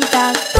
contact.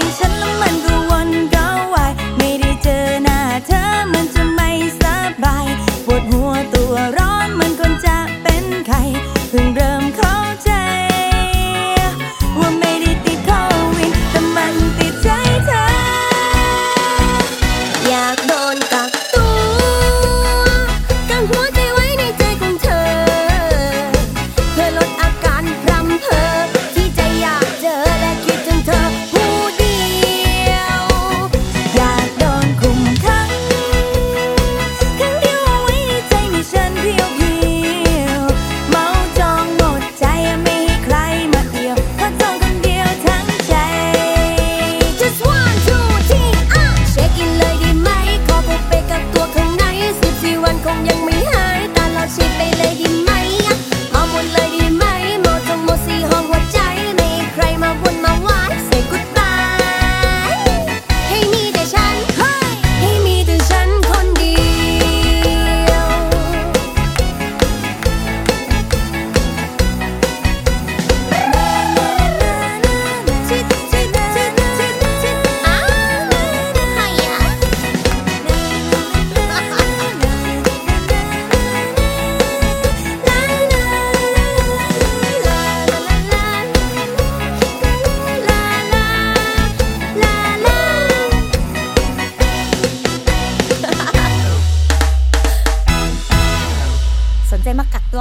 change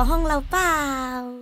ห้องเราเปล่า